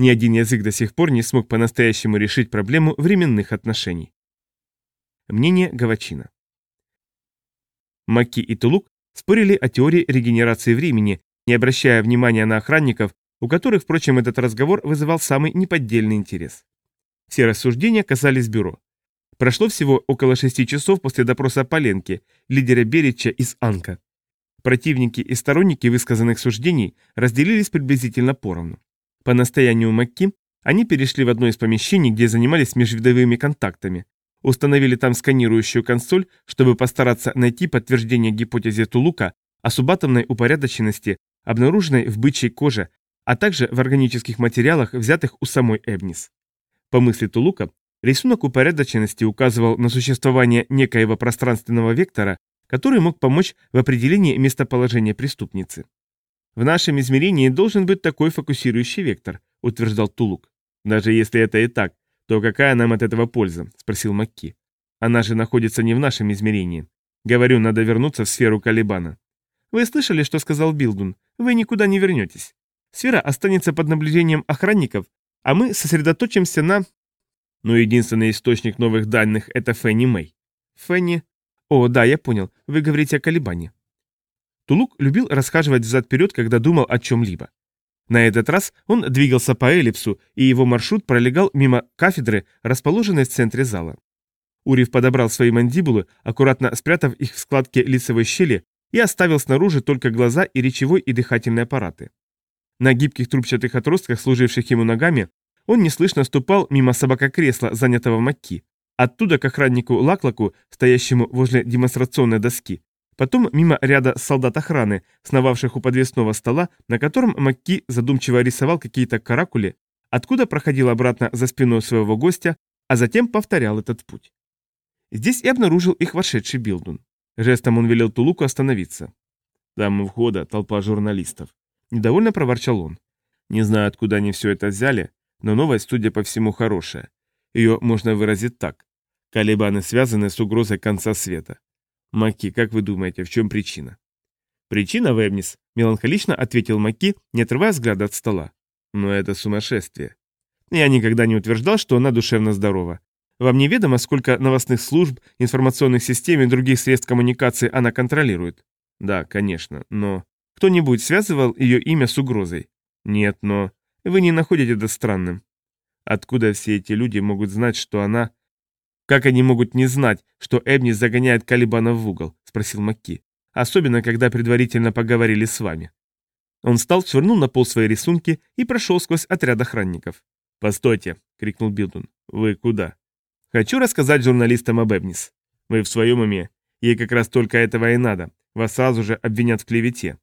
Ни один язык до сих пор не смог по-настоящему решить проблему временных отношений. Мнение Гавачина. Маки и Тулук спорили о теории регенерации времени, не обращая внимания на охранников, у которых, впрочем, этот разговор вызывал самый неподдельный интерес. Все рассуждения касались бюро. Прошло всего около шести часов после допроса Поленки, лидера Берича из Анка. Противники и сторонники высказанных суждений разделились приблизительно поровну. По настоянию Макки они перешли в одно из помещений, где занимались межвидовыми контактами, установили там сканирующую консоль, чтобы постараться найти подтверждение гипотезе Тулука о субатомной упорядоченности, обнаруженной в бычьей коже, а также в органических материалах, взятых у самой Эбнис. По мысли Тулука, рисунок упорядоченности указывал на существование некоего пространственного вектора, который мог помочь в определении местоположения преступницы. «В нашем измерении должен быть такой фокусирующий вектор», — утверждал Тулук. «Даже если это и так, то какая нам от этого польза?» — спросил Макки. «Она же находится не в нашем измерении. Говорю, надо вернуться в сферу Калибана». «Вы слышали, что сказал Билдун? Вы никуда не вернетесь. Сфера останется под наблюдением охранников, а мы сосредоточимся на... Но единственный источник новых данных — это Фенни Мэй. Фенни... О, да, я понял. Вы говорите о колебании. Тулук любил расхаживать взад-вперед, когда думал о чем-либо. На этот раз он двигался по эллипсу, и его маршрут пролегал мимо кафедры, расположенной в центре зала. Урив подобрал свои мандибулы, аккуратно спрятав их в складке лицевой щели, и оставил снаружи только глаза и речевой и дыхательные аппараты. На гибких трубчатых отростках, служивших ему ногами, он неслышно ступал мимо собака-кресла, занятого Макки, оттуда к охраннику Лаклаку, стоящему возле демонстрационной доски, потом мимо ряда солдат охраны, сновавших у подвесного стола, на котором Макки задумчиво рисовал какие-то каракули, откуда проходил обратно за спиной своего гостя, а затем повторял этот путь. Здесь и обнаружил их вошедший Билдун. Жестом он велел Тулуку остановиться. Там у входа толпа журналистов. Недовольно проворчал он. Не знаю, откуда они все это взяли, но новость, судя по всему, хорошая. Ее можно выразить так. Калибаны связаны с угрозой конца света. Маки, как вы думаете, в чем причина? Причина, Вебнис, меланхолично ответил Маки, не отрывая взгляда от стола. Но это сумасшествие. Я никогда не утверждал, что она душевно здорова. Вам неведомо, сколько новостных служб, информационных систем и других средств коммуникации она контролирует? Да, конечно, но... Кто-нибудь связывал ее имя с угрозой? Нет, но... Вы не находите это странным? Откуда все эти люди могут знать, что она... Как они могут не знать, что Эбни загоняет Калибана в угол? Спросил Макки. Особенно, когда предварительно поговорили с вами. Он встал, свернул на пол свои рисунки и прошел сквозь отряд охранников. «Постойте!» — крикнул Билдун. «Вы куда?» «Хочу рассказать журналистам об Эбнис. Вы в своем уме. Ей как раз только этого и надо. Вас сразу же обвинят в клевете.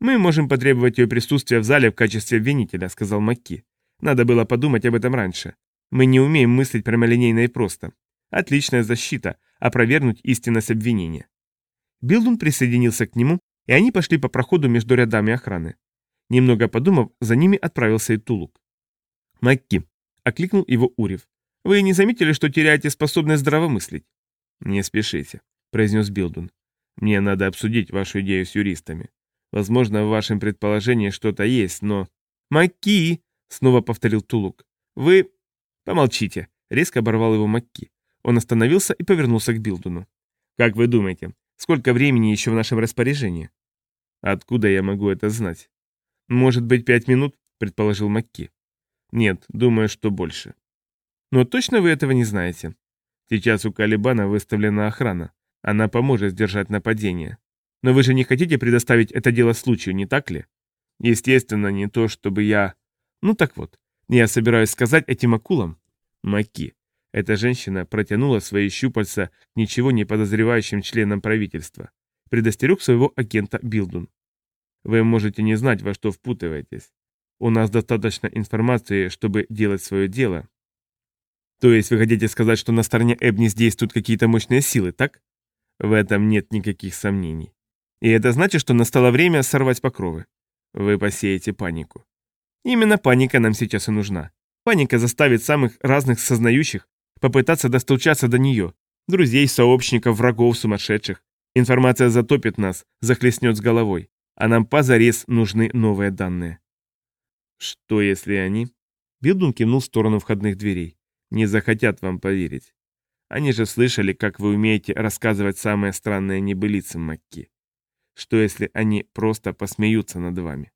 «Мы можем потребовать ее присутствия в зале в качестве обвинителя», — сказал Макки. «Надо было подумать об этом раньше. Мы не умеем мыслить прямолинейно и просто. Отличная защита, опровергнуть истинность обвинения». Билдун присоединился к нему, и они пошли по проходу между рядами охраны. Немного подумав, за ними отправился и Тулук. «Макки», — окликнул его Урев, — «вы не заметили, что теряете способность здравомыслить?» «Не спешите», — произнес Билдун. «Мне надо обсудить вашу идею с юристами. Возможно, в вашем предположении что-то есть, но... «Маки!» — снова повторил Тулук. «Вы...» «Помолчите!» — резко оборвал его Макки. Он остановился и повернулся к Билдуну. «Как вы думаете, сколько времени еще в нашем распоряжении?» «Откуда я могу это знать?» «Может быть, пять минут?» — предположил Макки. «Нет, думаю, что больше». «Но точно вы этого не знаете?» «Сейчас у Калибана выставлена охрана. Она поможет сдержать нападение. Но вы же не хотите предоставить это дело случаю, не так ли? Естественно, не то, чтобы я... Ну так вот, я собираюсь сказать этим акулам. Маки. Эта женщина протянула свои щупальца к ничего не подозревающим членам правительства. Предостерег своего агента Билдун. Вы можете не знать, во что впутываетесь. У нас достаточно информации, чтобы делать свое дело. То есть вы хотите сказать, что на стороне Эбнис действуют какие-то мощные силы, так? В этом нет никаких сомнений. И это значит, что настало время сорвать покровы. Вы посеете панику. Именно паника нам сейчас и нужна. Паника заставит самых разных сознающих попытаться достучаться до нее. Друзей, сообщников, врагов, сумасшедших. Информация затопит нас, захлестнет с головой. А нам позарез нужны новые данные. Что если они? Билдун кивнул в сторону входных дверей. «Не захотят вам поверить. Они же слышали, как вы умеете рассказывать самые странные небылицы, Макки. Что если они просто посмеются над вами?»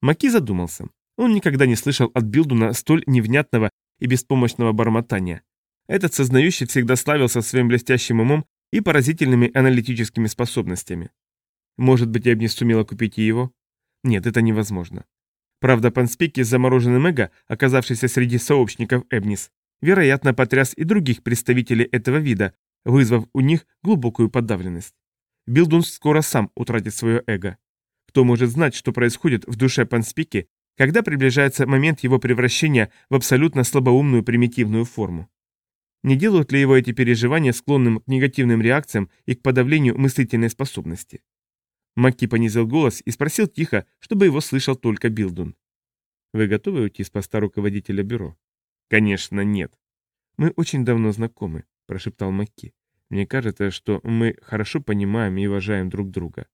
Маки задумался. Он никогда не слышал от Билдуна столь невнятного и беспомощного бормотания. Этот сознающий всегда славился своим блестящим умом и поразительными аналитическими способностями. Может быть, я бы не сумела купить и его? Нет, это невозможно. Правда, Панспики с замороженным эго, оказавшийся среди сообщников Эбнис, вероятно, потряс и других представителей этого вида, вызвав у них глубокую подавленность. Билдун скоро сам утратит свое эго. Кто может знать, что происходит в душе Панспики, когда приближается момент его превращения в абсолютно слабоумную примитивную форму? Не делают ли его эти переживания склонным к негативным реакциям и к подавлению мыслительной способности? Макки понизил голос и спросил тихо, чтобы его слышал только Билдун. «Вы готовы уйти с поста руководителя бюро?» «Конечно, нет». «Мы очень давно знакомы», – прошептал Макки. «Мне кажется, что мы хорошо понимаем и уважаем друг друга.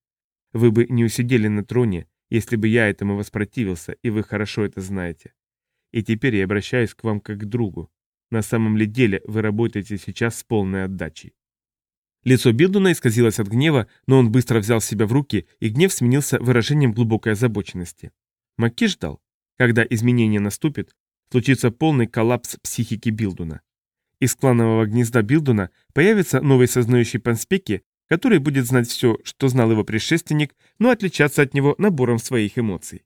Вы бы не усидели на троне, если бы я этому воспротивился, и вы хорошо это знаете. И теперь я обращаюсь к вам как к другу. На самом ли деле вы работаете сейчас с полной отдачей?» Лицо Билдуна исказилось от гнева, но он быстро взял себя в руки, и гнев сменился выражением глубокой озабоченности. Макки ждал. Когда изменение наступит, случится полный коллапс психики Билдуна. Из кланового гнезда Билдуна появится новый сознающий панспеки, который будет знать все, что знал его предшественник, но отличаться от него набором своих эмоций.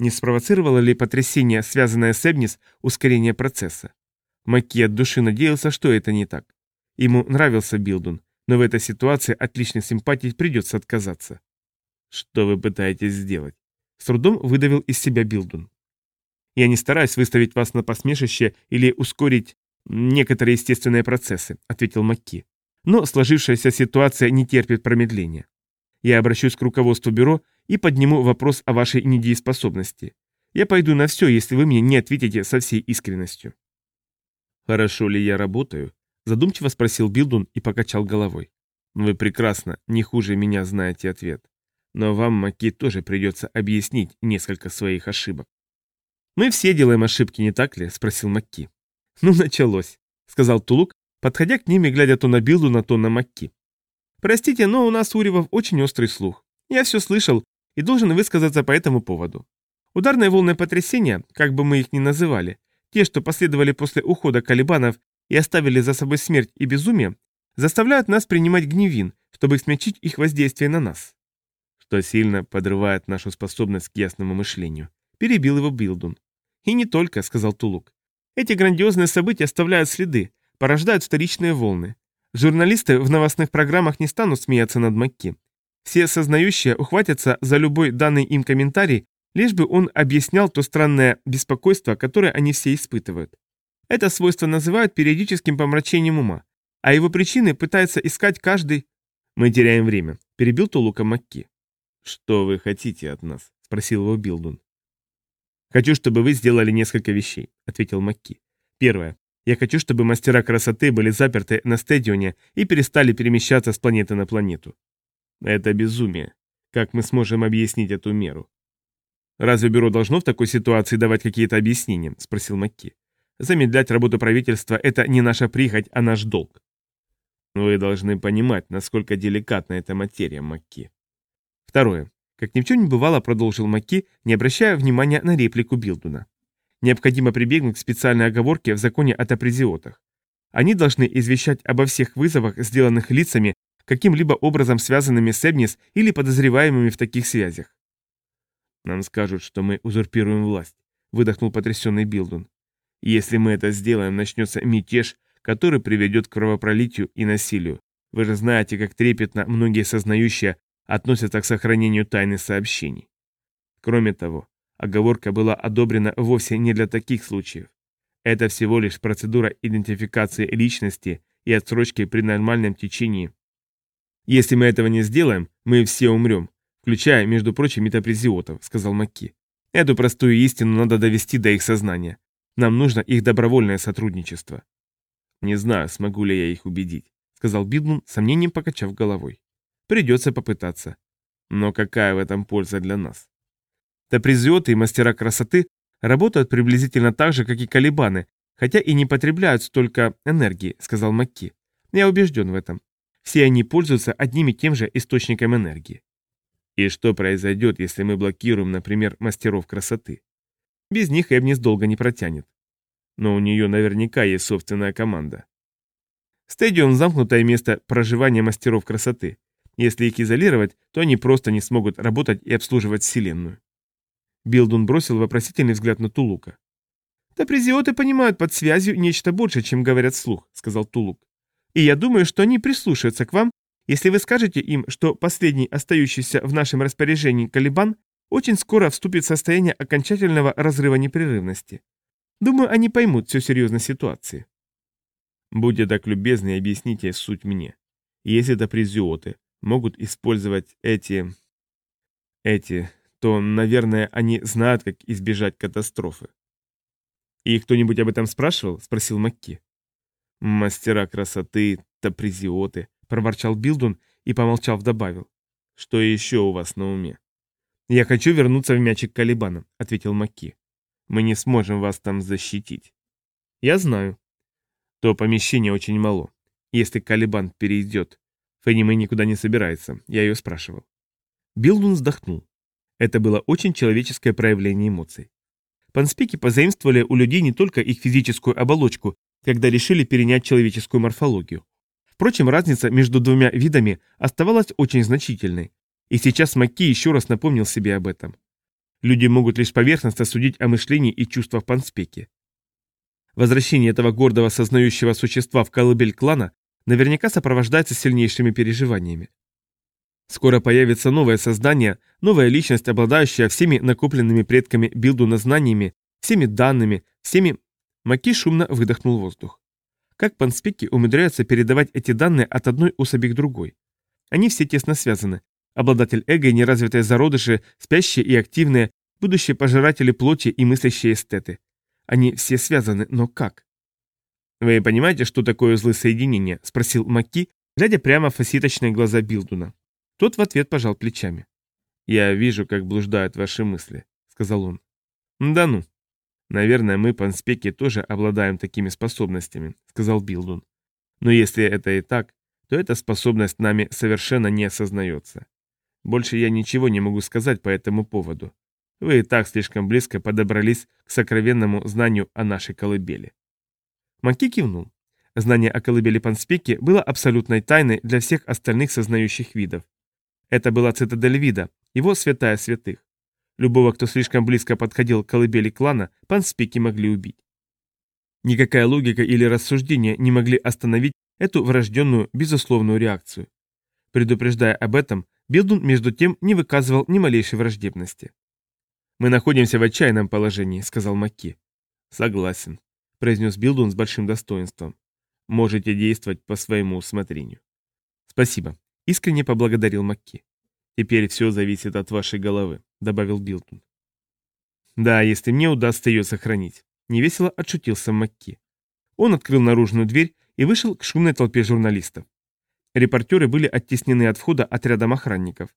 Не спровоцировало ли потрясение, связанное с Эбнис, ускорение процесса? Макки от души надеялся, что это не так. Ему нравился Билдун, но в этой ситуации от личной симпатии придется отказаться. Что вы пытаетесь сделать? С трудом выдавил из себя Билдун. Я не стараюсь выставить вас на посмешище или ускорить некоторые естественные процессы, ответил Макки. Но сложившаяся ситуация не терпит промедления. Я обращусь к руководству бюро и подниму вопрос о вашей недееспособности. Я пойду на все, если вы мне не ответите со всей искренностью. Хорошо ли я работаю? Задумчиво спросил Билдун и покачал головой. Вы прекрасно, не хуже меня знаете ответ. Но вам, Маки, тоже придется объяснить несколько своих ошибок. «Мы все делаем ошибки, не так ли?» – спросил Макки. «Ну, началось», – сказал Тулук, подходя к ним и глядя то на Билдуна, то на Макки. «Простите, но у нас, Уревов, очень острый слух. Я все слышал и должен высказаться по этому поводу. Ударные волны потрясения, как бы мы их ни называли, те, что последовали после ухода Калибанов и оставили за собой смерть и безумие, заставляют нас принимать гневин, чтобы смягчить их воздействие на нас. Что сильно подрывает нашу способность к ясному мышлению. Перебил его Билдун. И не только, сказал Тулук. Эти грандиозные события оставляют следы, порождают вторичные волны. Журналисты в новостных программах не станут смеяться над Макки. Все сознающие ухватятся за любой данный им комментарий, лишь бы он объяснял то странное беспокойство, которое они все испытывают. Это свойство называют периодическим помрачением ума, а его причины пытается искать каждый... Мы теряем время, перебил Тулука Макки. Что вы хотите от нас? спросил его Билдун. Хочу, чтобы вы сделали несколько вещей, ответил Макки. Первое. Я хочу, чтобы мастера красоты были заперты на стадионе и перестали перемещаться с планеты на планету. Это безумие. Как мы сможем объяснить эту меру? Разве бюро должно в такой ситуации давать какие-то объяснения? спросил Макки. Замедлять работу правительства – это не наша прихоть, а наш долг. Вы должны понимать, насколько деликатна эта материя, Макки. Второе. Как ни в чем не бывало, продолжил Макки, не обращая внимания на реплику Билдуна. Необходимо прибегнуть к специальной оговорке в законе о тапризиотах. Они должны извещать обо всех вызовах, сделанных лицами, каким-либо образом связанными с Эбнис или подозреваемыми в таких связях. «Нам скажут, что мы узурпируем власть», — выдохнул потрясенный Билдун. Если мы это сделаем, начнется мятеж, который приведет к кровопролитию и насилию. Вы же знаете, как трепетно многие сознающие относятся к сохранению тайны сообщений. Кроме того, оговорка была одобрена вовсе не для таких случаев. Это всего лишь процедура идентификации личности и отсрочки при нормальном течении. Если мы этого не сделаем, мы все умрем, включая, между прочим, метапрезиотов, сказал Макки. Эту простую истину надо довести до их сознания. Нам нужно их добровольное сотрудничество. Не знаю, смогу ли я их убедить, сказал Бидмун, сомнением покачав головой. Придется попытаться. Но какая в этом польза для нас? Тапризиоты и мастера красоты работают приблизительно так же, как и колебаны, хотя и не потребляют столько энергии», — сказал Макки. «Я убежден в этом. Все они пользуются одним и тем же источником энергии». «И что произойдет, если мы блокируем, например, мастеров красоты?» «Без них Эбнис долго не протянет». «Но у нее наверняка есть собственная команда». Стадион – замкнутое место проживания мастеров красоты. Если их изолировать, то они просто не смогут работать и обслуживать Вселенную. Билдун бросил вопросительный взгляд на Тулука. «Тапризиоты понимают под связью нечто больше, чем говорят вслух», — сказал Тулук. «И я думаю, что они прислушаются к вам, если вы скажете им, что последний остающийся в нашем распоряжении Калибан очень скоро вступит в состояние окончательного разрыва непрерывности. Думаю, они поймут всю серьезность ситуации». «Будьте так любезны и объясните суть мне. Если тапризиоты могут использовать эти... эти то, наверное, они знают, как избежать катастрофы. «И кто-нибудь об этом спрашивал?» – спросил Макки. «Мастера красоты, тапризиоты», – проворчал Билдун и, помолчав, добавил. «Что еще у вас на уме?» «Я хочу вернуться в мячик Калибана», – ответил Макки. «Мы не сможем вас там защитить». «Я знаю». «То помещение очень мало. Если Калибан перейдет...» Фенниме никуда не собирается, я ее спрашивал. Билдун вздохнул. Это было очень человеческое проявление эмоций. Панспеки позаимствовали у людей не только их физическую оболочку, когда решили перенять человеческую морфологию. Впрочем, разница между двумя видами оставалась очень значительной, и сейчас Макки еще раз напомнил себе об этом. Люди могут лишь поверхностно судить о мышлении и чувствах Панспеки. Возвращение этого гордого сознающего существа в колыбель клана наверняка сопровождается сильнейшими переживаниями. Скоро появится новое создание, новая личность, обладающая всеми накопленными предками Билдуна знаниями, всеми данными, всеми... Маки шумно выдохнул воздух. Как панспеки умудряются передавать эти данные от одной особи к другой? Они все тесно связаны. Обладатель эго и неразвитые зародыши, спящие и активные, будущие пожиратели плоти и мыслящие эстеты. Они все связаны, но как? «Вы понимаете, что такое узлы соединения?» – спросил Маки, глядя прямо в фасеточные глаза Билдуна. Тот в ответ пожал плечами. «Я вижу, как блуждают ваши мысли», — сказал он. «Да ну». «Наверное, мы, панспеки, тоже обладаем такими способностями», — сказал Билдун. «Но если это и так, то эта способность нами совершенно не осознается. Больше я ничего не могу сказать по этому поводу. Вы и так слишком близко подобрались к сокровенному знанию о нашей колыбели». Маки кивнул. Знание о колыбели Панспеки было абсолютной тайной для всех остальных сознающих видов. Это была цитадель вида, его святая святых. Любого, кто слишком близко подходил к колыбели клана, панспеки могли убить. Никакая логика или рассуждение не могли остановить эту врожденную, безусловную реакцию. Предупреждая об этом, Билдун между тем не выказывал ни малейшей враждебности. «Мы находимся в отчаянном положении», — сказал Макки. «Согласен», — произнес Билдун с большим достоинством. «Можете действовать по своему усмотрению». «Спасибо. Искренне поблагодарил Макки. «Теперь все зависит от вашей головы», — добавил Билтон. «Да, если мне удастся ее сохранить», — невесело отшутился Макки. Он открыл наружную дверь и вышел к шумной толпе журналистов. Репортеры были оттеснены от входа отрядом охранников.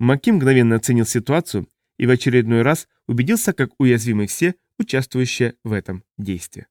Макки мгновенно оценил ситуацию и в очередной раз убедился, как уязвимы все, участвующие в этом действии.